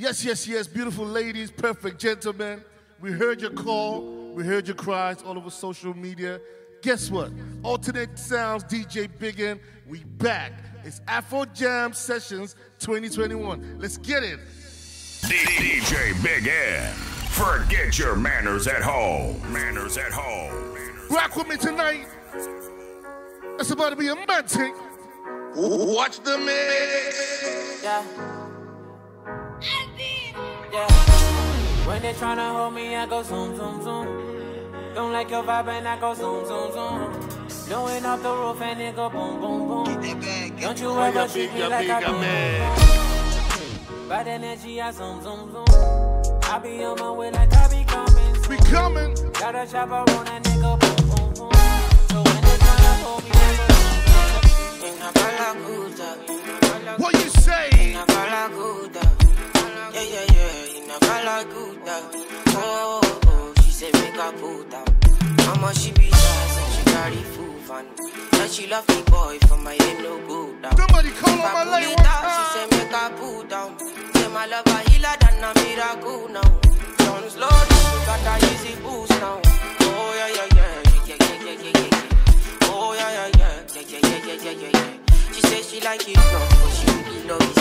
Yes, yes, yes, beautiful ladies, perfect gentlemen. We heard your call, we heard your cries all over social media. Guess what? Alternate Sounds DJ Biggin, we back. It's Afro Jam Sessions 2021. Let's get it. DJ Big N. Forget your manners at home. Manners at home. Rock with me tonight. It's about to be a mad thing. Watch the mix. Yeah. Yeah. When they tryna hold me, I go zoom, zoom, zoom. Don't like your vibe, and I go zoom, zoom, zoom. Blowing off the roof, and it go boom, boom, boom. Don't you ever treat me like I do. Bad energy, I zoom, zoom, zoom. I be on my way like I be coming. We coming. Got a chopper on that nigga, boom, boom, boom. So when they tryna hold me, I go In a Galaguda. What you say? Yeah, yeah, yeah, you never like good. Oh, oh, oh, she said make her put out. How she be size and she carry food van. That she love the boy from my head no go down. Somebody call on my life one time. She said make her put down. Say my lover healer than a miracle now. John's Lord, got a easy boost now. Oh yeah, yeah, yeah, yeah, yeah, yeah, yeah, yeah. Oh yeah, yeah, yeah, yeah, yeah, yeah, yeah, yeah. She says she like you, no, but she really loves. you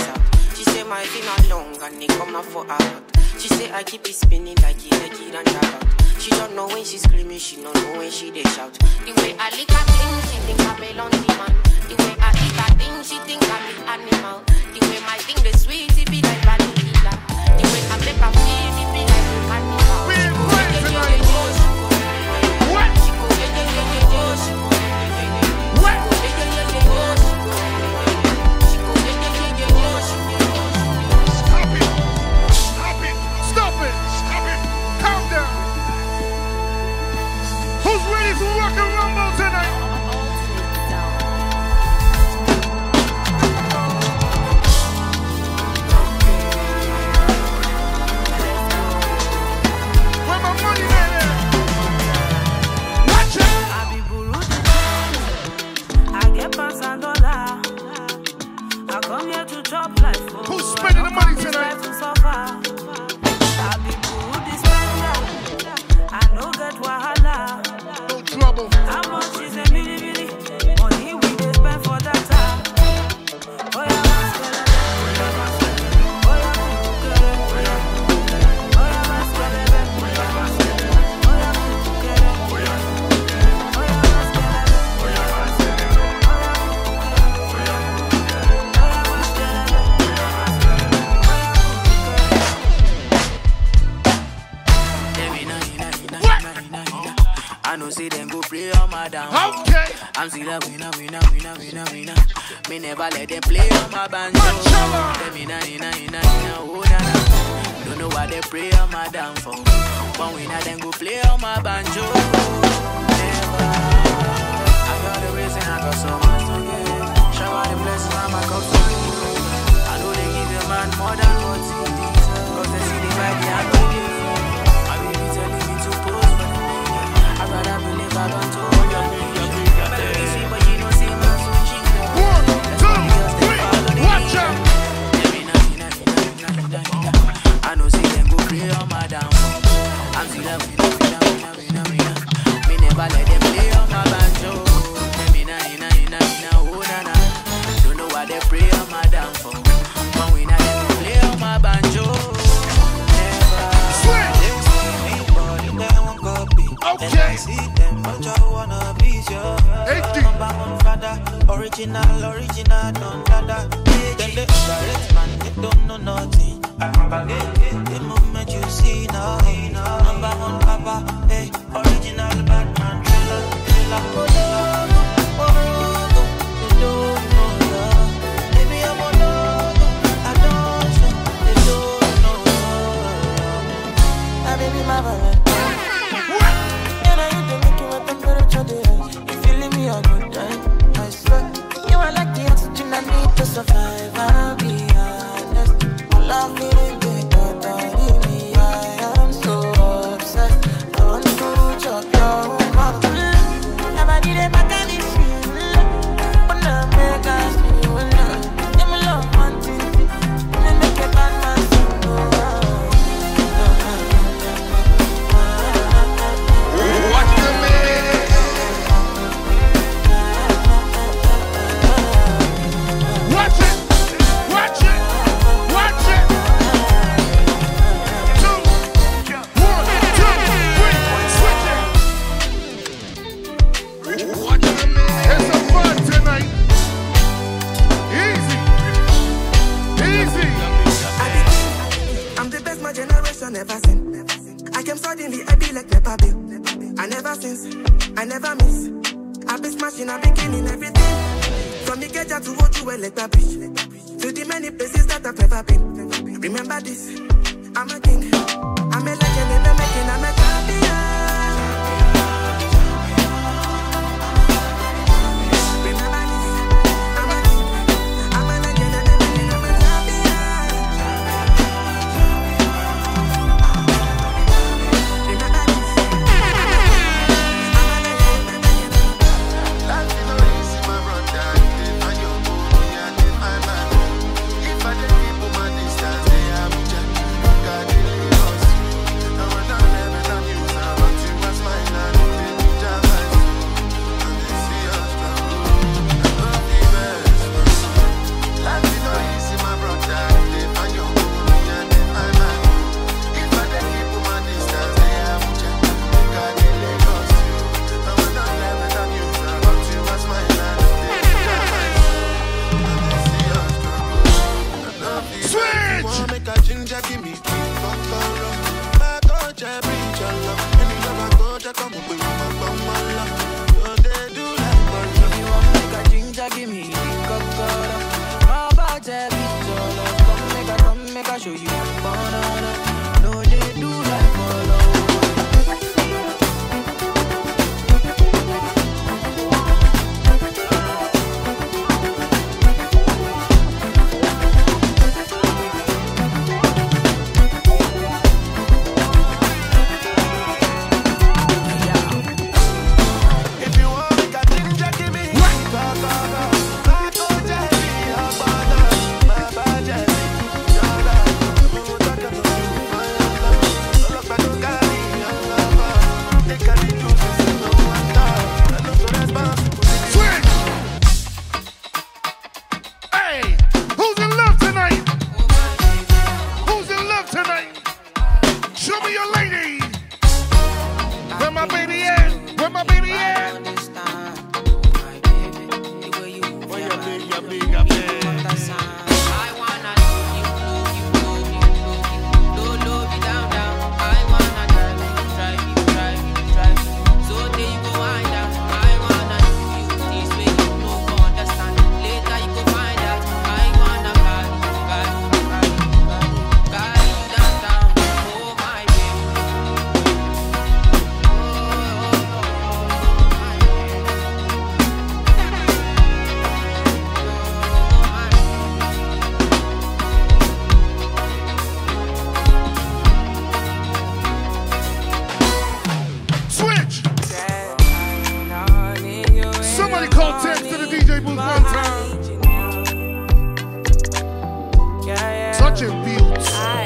say my finger long and it come out for heart. She say I keep it spinning like it, like it and about. She don't know when she screaming, she don't know when she they shout. The way I lick a thing, she think I belong to man. The way I lick a thing, she think I'm an animal. The way my thing the show you Such a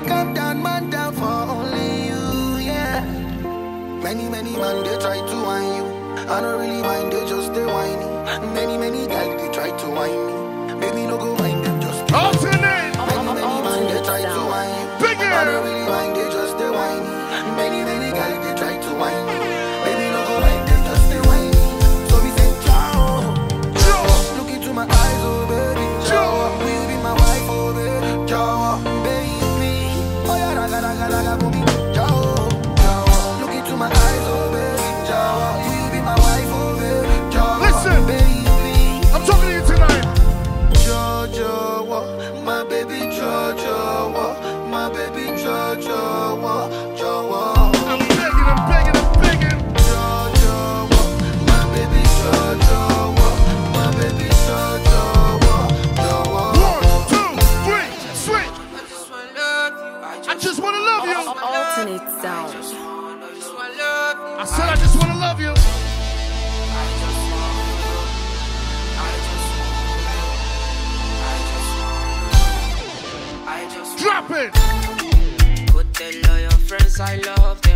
I come down, man down for only you, yeah. Many, many man, they try to whine you. I don't really mind, they just stay whiny. Many, many guys, they try to whine me. Baby no go mind them, just. Alternate! Many, many man, they try to whine you. Bigger! I don't really mind, they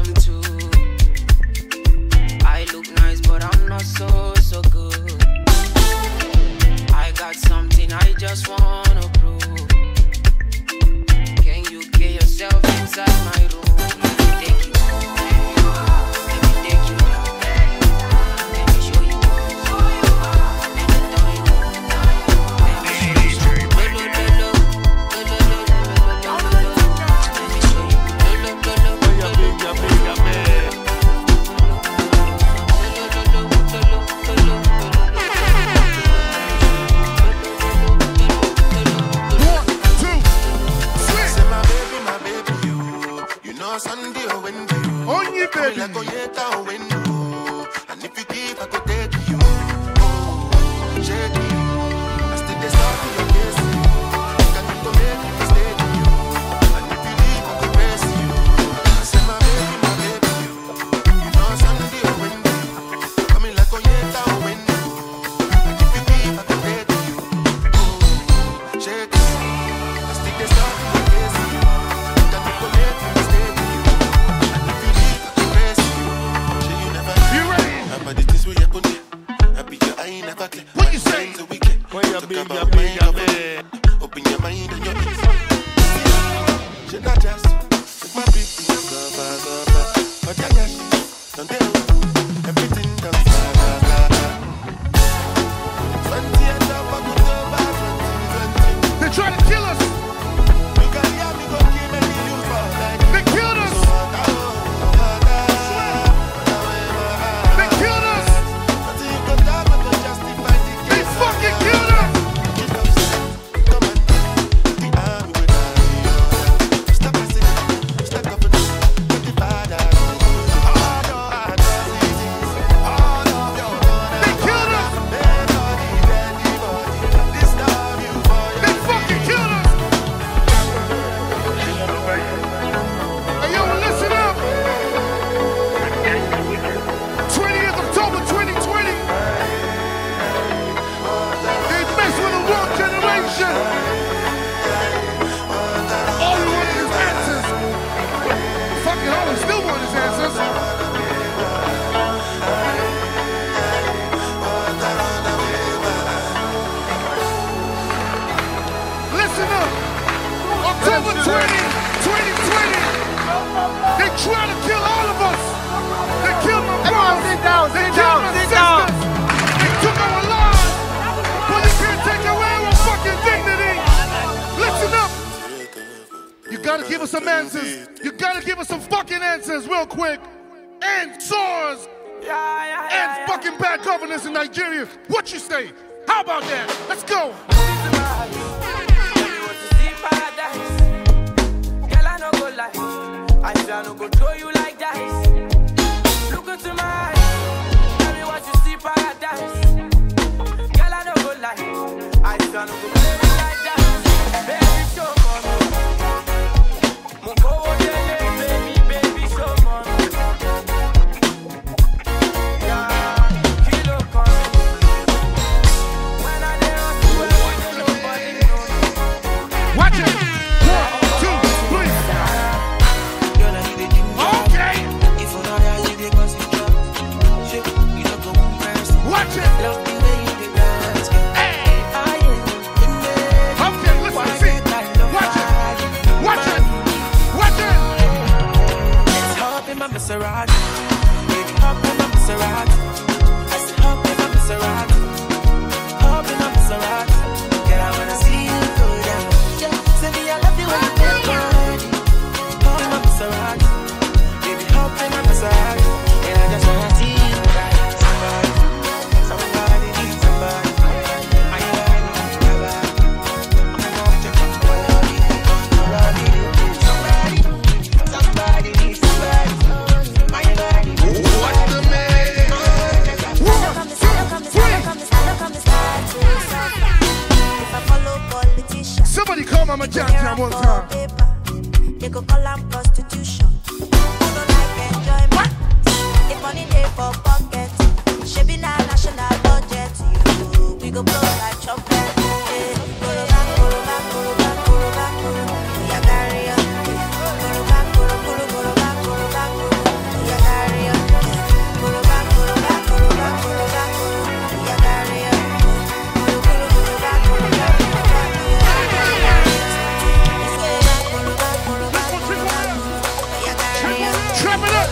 them too. I look nice, but I'm not so, so good. I got something I just wanna prove. Can you get yourself inside my room? Take you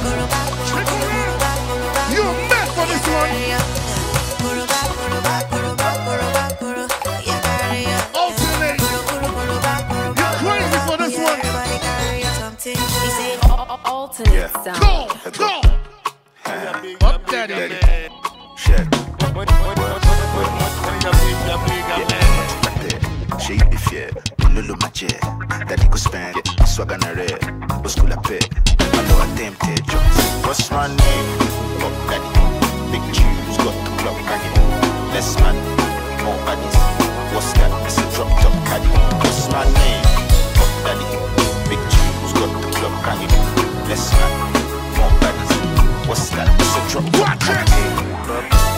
mad. You mad for this one. Alternate. You crazy for this one. Yeah. Go, go. Up that in tempted just What's my name? Fuck daddy Big Jews got the club banging Less man, more baddies What's that? It's a drop top caddy What's my name? Fuck daddy Big Jews got the club banging Less man, more baddies What's that? It's a drop top caddy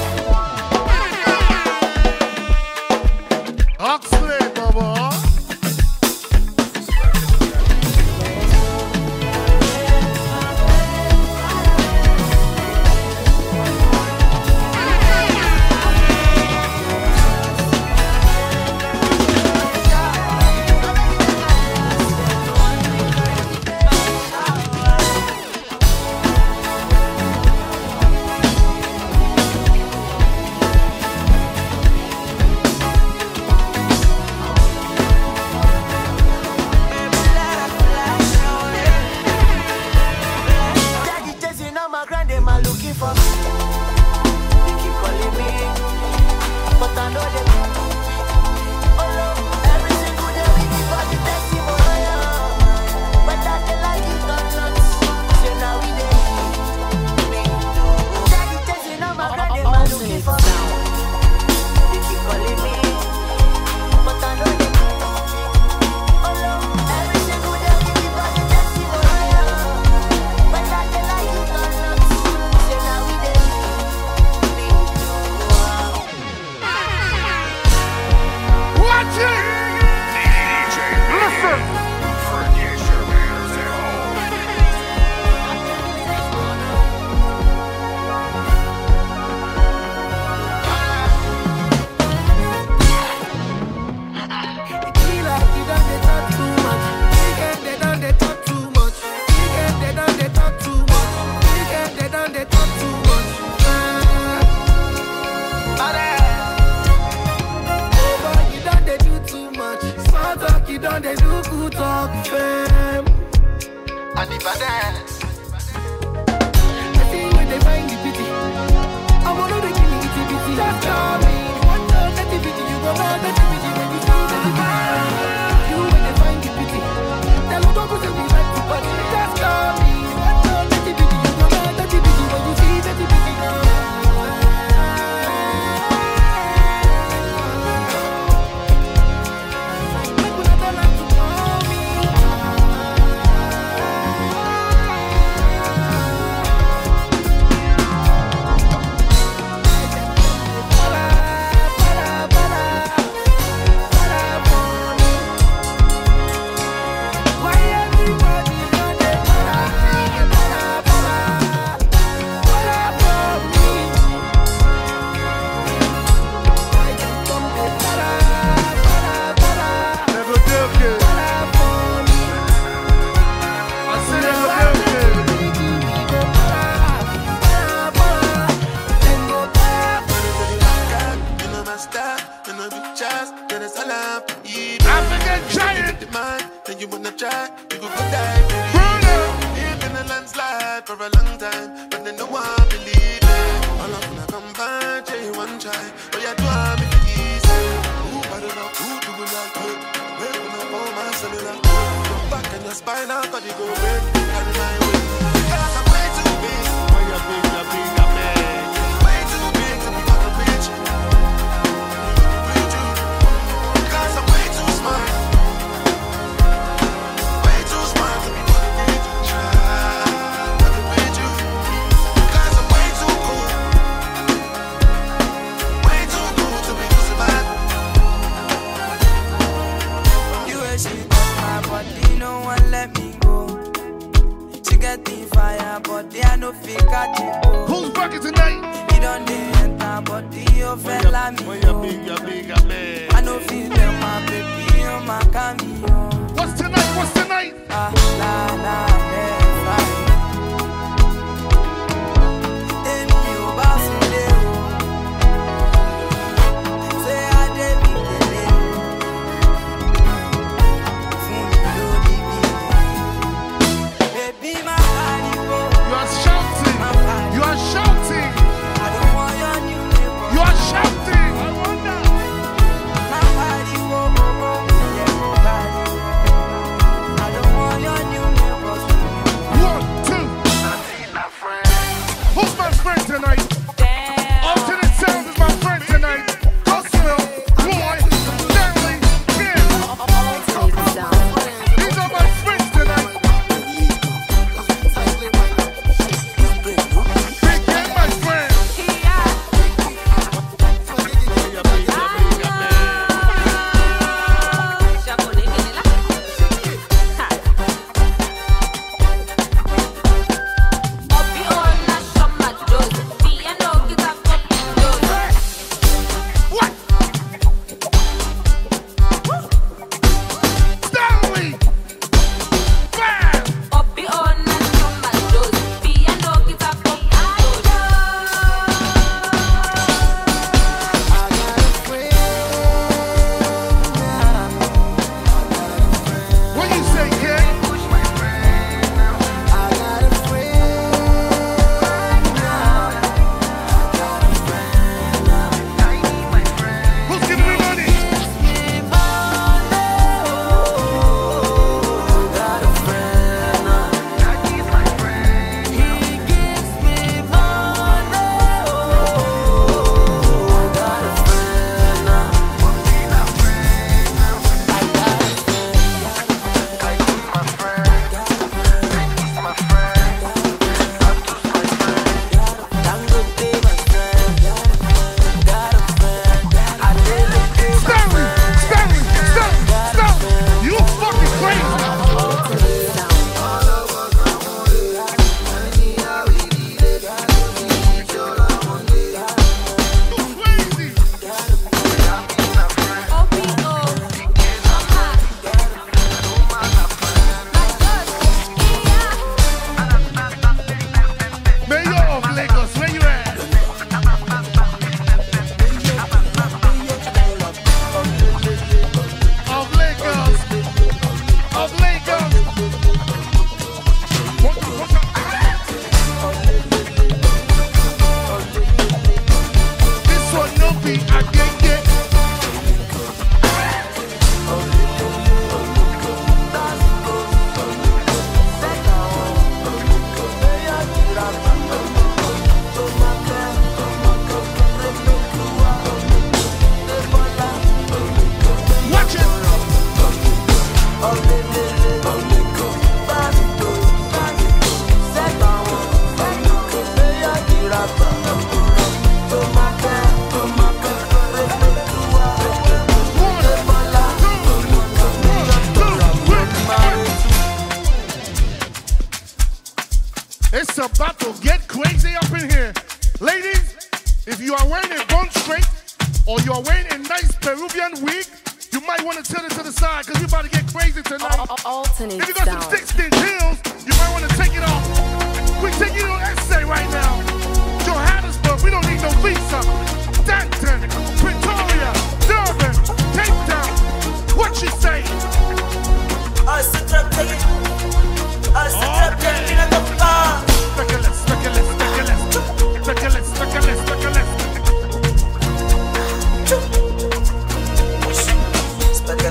Peruvian wig, you might want to tilt it to the side because we're about to get crazy tonight. Alternate If you got some sound. six inch heels, you might want to take it off. We're taking you on essay right now. Johannesburg, we don't need no visa. Danton, Pretoria, Durban, Cape Town. What you say?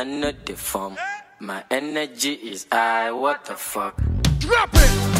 I know the form. My energy is high, what the fuck? Drop it!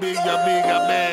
Big, bigger man.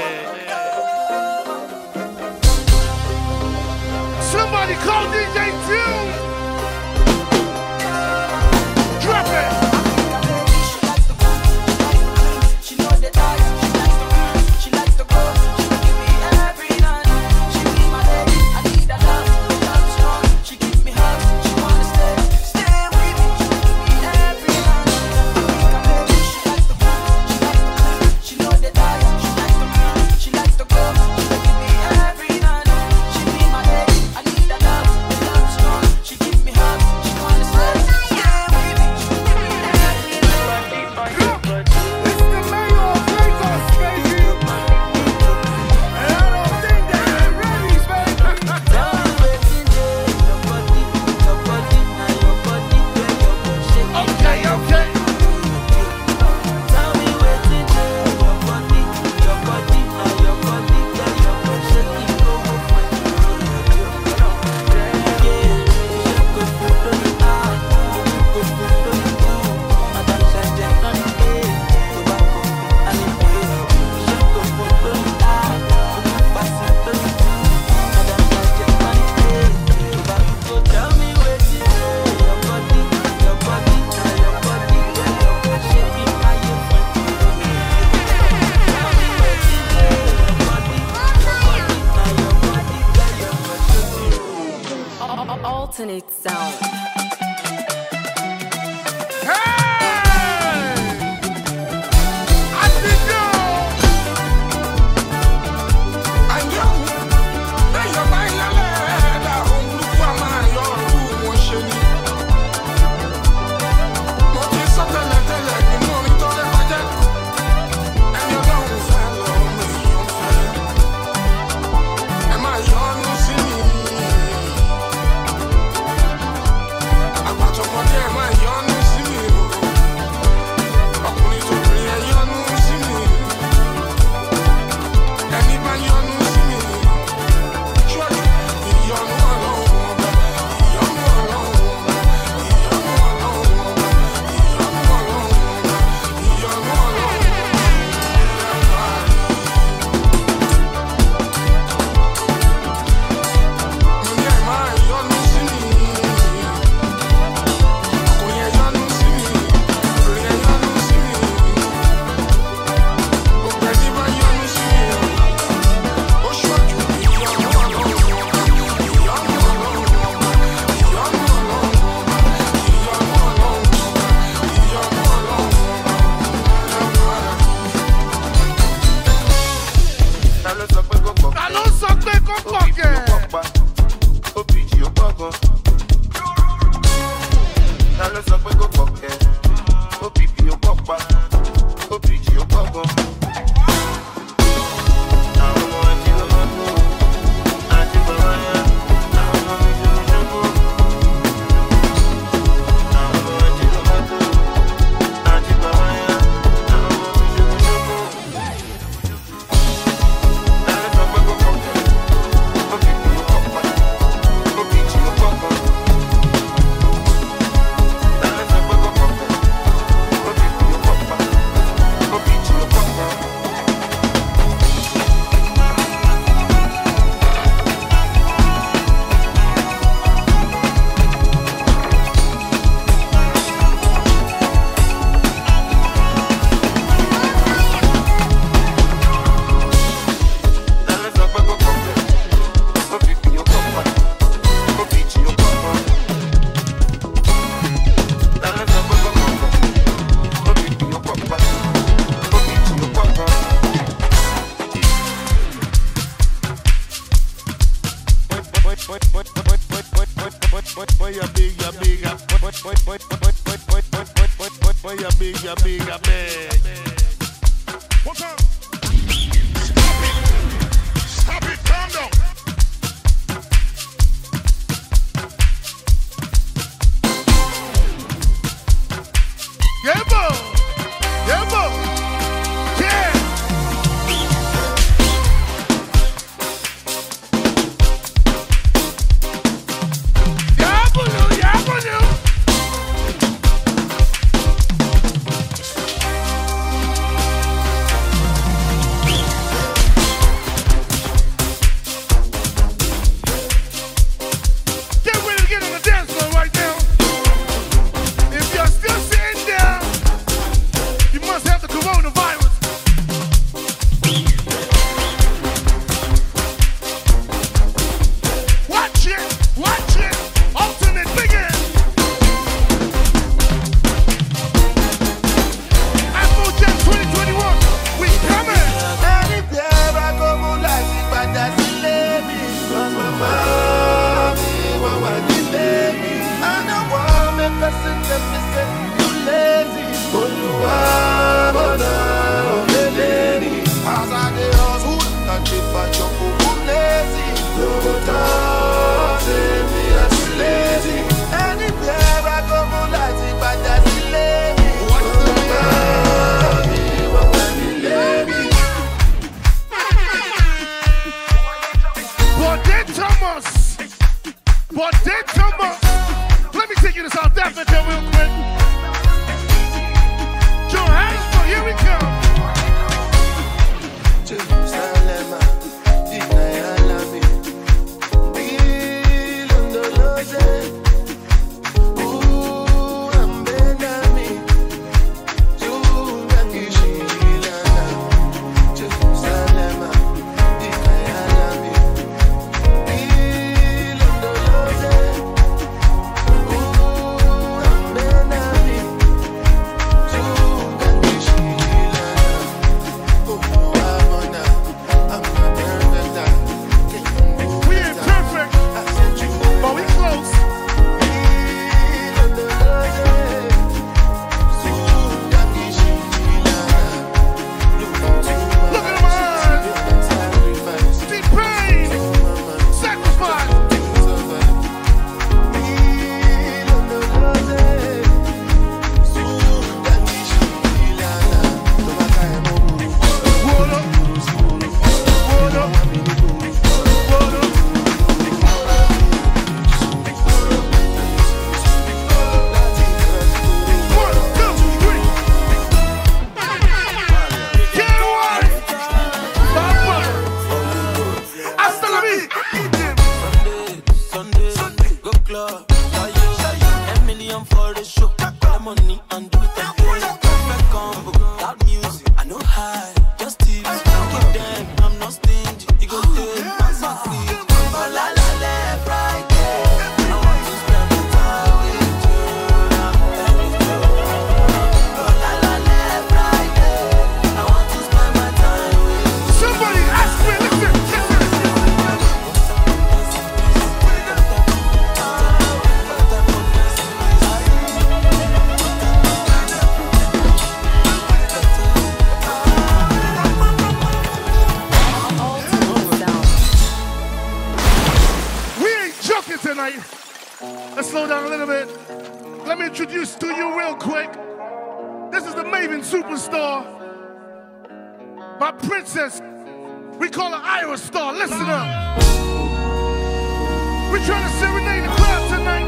We're trying to serenade the crowd tonight.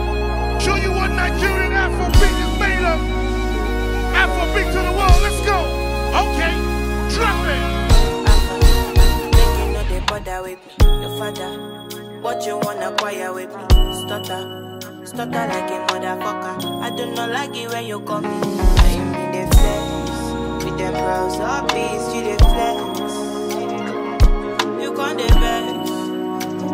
Show you what Nigerian Afrobeat is made of. Afrobeat to the world. Let's go. Okay. Drop it. Bother with me. Your father, what you wanna acquire with me? Stutter, stutter like a motherfucker. I do not like it when you call me. You mean the flex. With them brows up, beats, you the flex. You can't vex.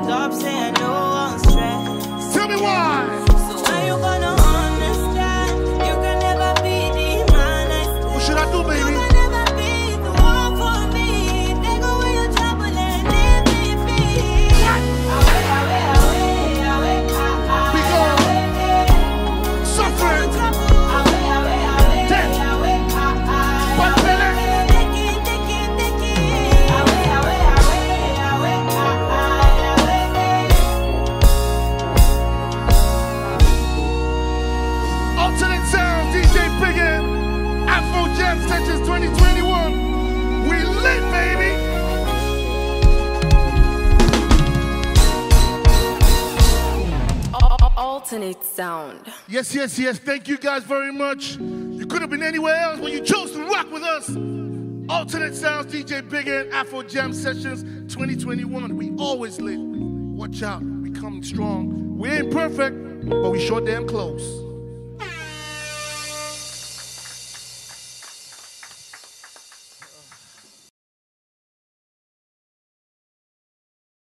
Stop saying no one stress. Tell me why. So when you gonna understand? You can never be the man I stand. What should I do, baby? Alternate sound. Yes, yes, yes. Thank you guys very much. You could have been anywhere else, but you chose to rock with us. Alternate Sounds, DJ Big N, Afro Jam Sessions 2021. We always lit. Watch out. We coming strong. We ain't perfect, but we sure damn close.